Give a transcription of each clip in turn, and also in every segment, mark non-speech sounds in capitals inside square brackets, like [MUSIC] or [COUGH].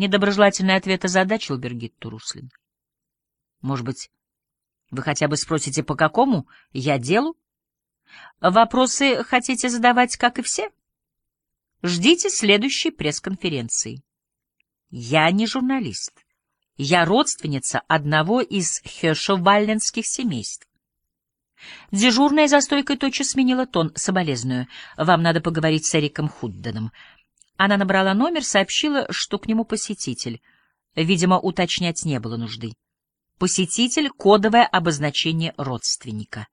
Недоброжелательный ответ озадачил Бергитту Руслин. Может быть, вы хотя бы спросите, по какому я делу? Вопросы хотите задавать, как и все? Ждите следующей пресс-конференции. Я не журналист. Я родственница одного из хершевальленских семейств. Дежурная за стойкой тотчас сменила тон, соболезную. Вам надо поговорить с Эриком Худденом. Она набрала номер, сообщила, что к нему посетитель. Видимо, уточнять не было нужды. Посетитель — кодовое обозначение родственника.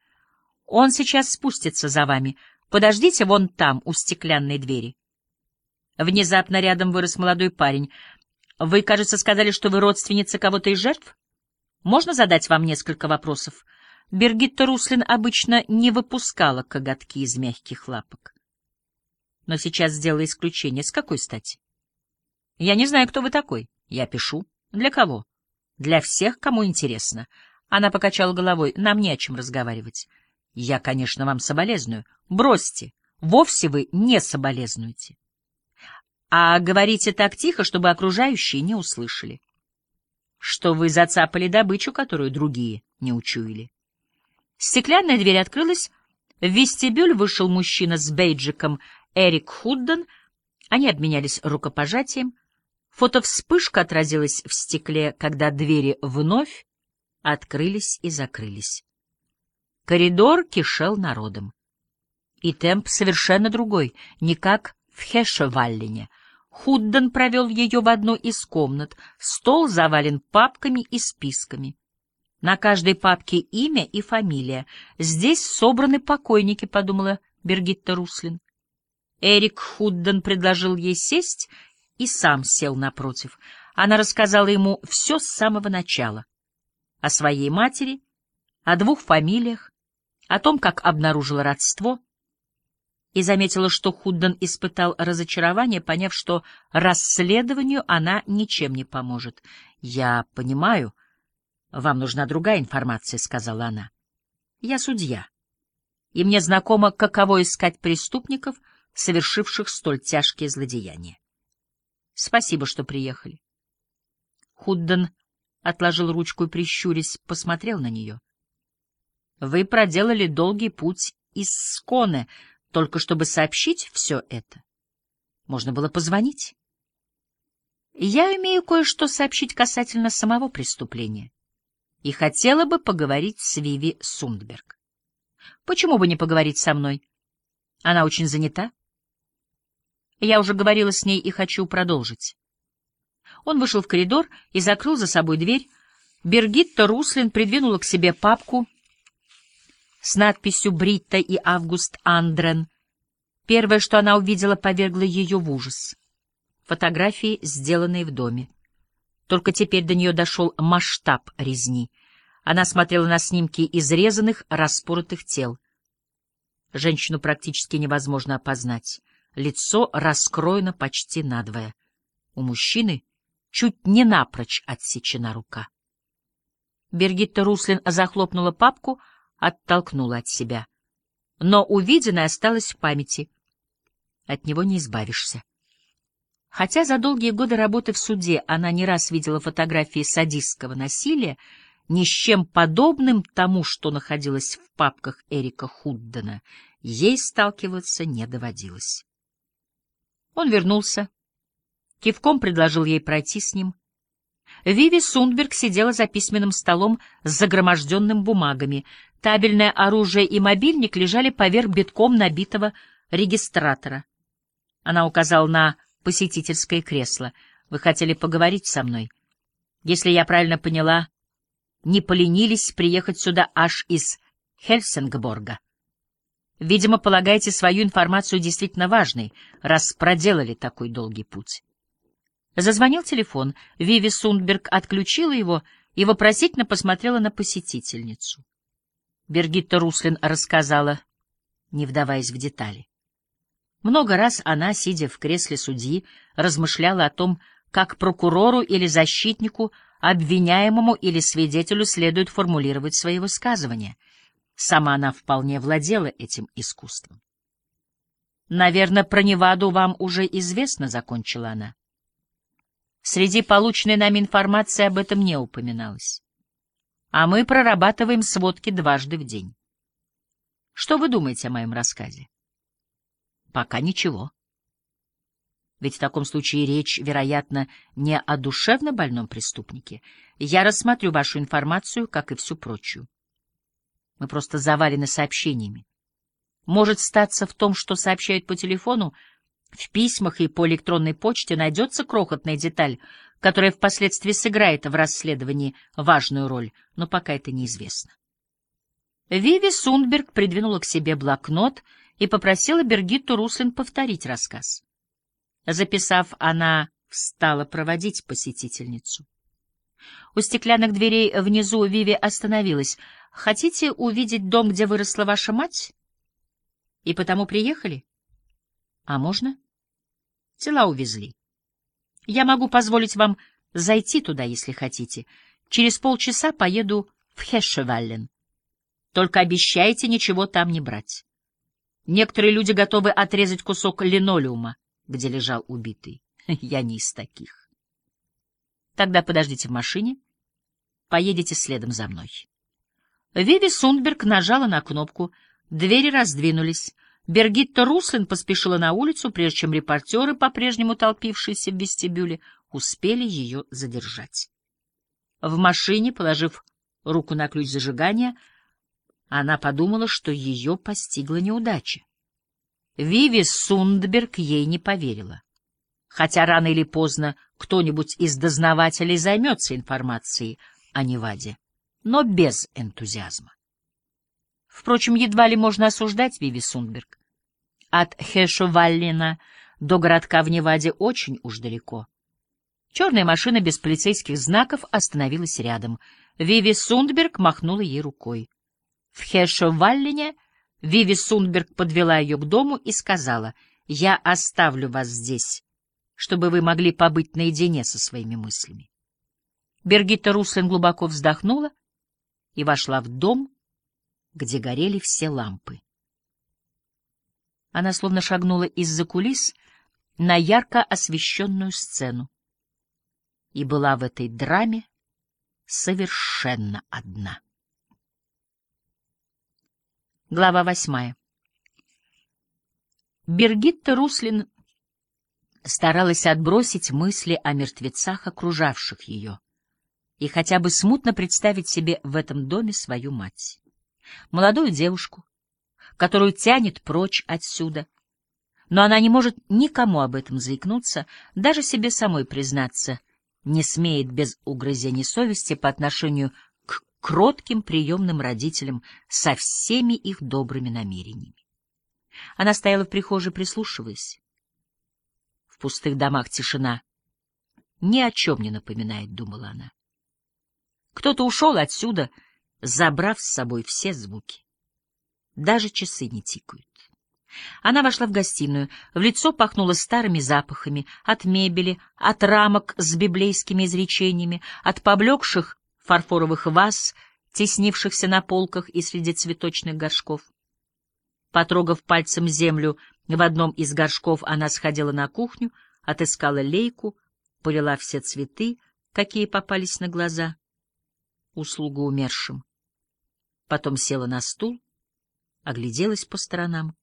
Он сейчас спустится за вами. Подождите вон там, у стеклянной двери. Внезапно рядом вырос молодой парень. Вы, кажется, сказали, что вы родственница кого-то из жертв? Можно задать вам несколько вопросов? Бергитта Руслин обычно не выпускала коготки из мягких лапок но сейчас сделала исключение. С какой стати? Я не знаю, кто вы такой. Я пишу. Для кого? Для всех, кому интересно. Она покачала головой. Нам не о чем разговаривать. Я, конечно, вам соболезную. Бросьте. Вовсе вы не соболезнуете. А говорите так тихо, чтобы окружающие не услышали. Что вы зацапали добычу, которую другие не учуяли. Стеклянная дверь открылась, в вестибюль вышел мужчина с бейджиком Эрик Худден. Они обменялись рукопожатием. Фотовспышка отразилась в стекле, когда двери вновь открылись и закрылись. Коридор кишел народом. И темп совершенно другой, не как в Хешеваллине. Худден провел ее в одну из комнат. Стол завален папками и списками. На каждой папке имя и фамилия. Здесь собраны покойники, — подумала Бергитта Руслин. Эрик Худден предложил ей сесть и сам сел напротив. Она рассказала ему все с самого начала. О своей матери, о двух фамилиях, о том, как обнаружила родство, и заметила, что Худден испытал разочарование, поняв, что расследованию она ничем не поможет. «Я понимаю, вам нужна другая информация», — сказала она. «Я судья, и мне знакомо, каково искать преступников — совершивших столь тяжкие злодеяния. Спасибо, что приехали. Худден отложил ручку и, прищурясь, посмотрел на нее. Вы проделали долгий путь из Сконе, только чтобы сообщить все это. Можно было позвонить. Я имею кое-что сообщить касательно самого преступления и хотела бы поговорить с Виви Сундберг. Почему бы не поговорить со мной? Она очень занята. Я уже говорила с ней и хочу продолжить. Он вышел в коридор и закрыл за собой дверь. Бергитта Руслин придвинула к себе папку с надписью «Бритта и Август Андрен». Первое, что она увидела, повергло ее в ужас. Фотографии, сделанные в доме. Только теперь до нее дошел масштаб резни. Она смотрела на снимки изрезанных, распоротых тел. Женщину практически невозможно опознать. Лицо раскроено почти надвое. У мужчины чуть не напрочь отсечена рука. Бергитта Руслин захлопнула папку, оттолкнула от себя. Но увиденное осталось в памяти. От него не избавишься. Хотя за долгие годы работы в суде она не раз видела фотографии садистского насилия, ни с чем подобным тому, что находилось в папках Эрика Худдена, ей сталкиваться не доводилось. Он вернулся. Кивком предложил ей пройти с ним. Виви Сундберг сидела за письменным столом с загроможденным бумагами. Табельное оружие и мобильник лежали поверх битком набитого регистратора. Она указала на посетительское кресло. «Вы хотели поговорить со мной? Если я правильно поняла, не поленились приехать сюда аж из Хельсингборга». Видимо, полагаете свою информацию действительно важной, раз проделали такой долгий путь. Зазвонил телефон. Виви Сундберг отключила его и вопросительно посмотрела на посетительницу. Бергитта Руслин рассказала, не вдаваясь в детали. Много раз она, сидя в кресле судьи, размышляла о том, как прокурору или защитнику, обвиняемому или свидетелю следует формулировать свои высказывания — Сама она вполне владела этим искусством. «Наверное, про Неваду вам уже известно», — закончила она. Среди полученной нами информации об этом не упоминалось. А мы прорабатываем сводки дважды в день. Что вы думаете о моем рассказе? Пока ничего. Ведь в таком случае речь, вероятно, не о душевно больном преступнике. Я рассмотрю вашу информацию, как и всю прочую. Мы просто завалены сообщениями. Может статься в том, что сообщают по телефону, в письмах и по электронной почте найдется крохотная деталь, которая впоследствии сыграет в расследовании важную роль, но пока это неизвестно. Виви Сундберг придвинула к себе блокнот и попросила Бергитту Руслин повторить рассказ. Записав, она встала проводить посетительницу. У стеклянных дверей внизу Виви остановилась. «Хотите увидеть дом, где выросла ваша мать? И потому приехали? А можно? Тела увезли. Я могу позволить вам зайти туда, если хотите. Через полчаса поеду в Хешеваллен. Только обещайте ничего там не брать. Некоторые люди готовы отрезать кусок линолеума, где лежал убитый. [LAUGHS] Я не из таких. Тогда подождите в машине, поедете следом за мной. Виви Сундберг нажала на кнопку, двери раздвинулись. Бергитта Руслин поспешила на улицу, прежде чем репортеры, по-прежнему толпившиеся в вестибюле, успели ее задержать. В машине, положив руку на ключ зажигания, она подумала, что ее постигла неудача. Виви Сундберг ей не поверила. Хотя рано или поздно кто-нибудь из дознавателей займется информацией о Неваде, но без энтузиазма. Впрочем, едва ли можно осуждать Виви Сундберг. От Хешуваллина до городка в Неваде очень уж далеко. Черная машина без полицейских знаков остановилась рядом. Виви Сундберг махнула ей рукой. В Хешо-Валлине Виви Сунберг подвела ее к дому и сказала, «Я оставлю вас здесь, чтобы вы могли побыть наедине со своими мыслями». Бергита Руслин глубоко вздохнула и вошла в дом, где горели все лампы. Она словно шагнула из-за кулис на ярко освещенную сцену и была в этой драме совершенно одна. Глава восьмая. Бергитта Руслин старалась отбросить мысли о мертвецах, окружавших ее, и хотя бы смутно представить себе в этом доме свою мать. Молодую девушку, которую тянет прочь отсюда, но она не может никому об этом заикнуться, даже себе самой признаться, не смеет без угрызений совести по отношению кротким приемным родителям со всеми их добрыми намерениями. Она стояла в прихожей, прислушиваясь. В пустых домах тишина. Ни о чем не напоминает, думала она. Кто-то ушел отсюда, забрав с собой все звуки. Даже часы не тикают. Она вошла в гостиную. В лицо пахнуло старыми запахами, от мебели, от рамок с библейскими изречениями, от поблекших фарфоровых ваз, теснившихся на полках и среди цветочных горшков. Потрогав пальцем землю в одном из горшков, она сходила на кухню, отыскала лейку, полила все цветы, какие попались на глаза, услугу умершим. Потом села на стул, огляделась по сторонам.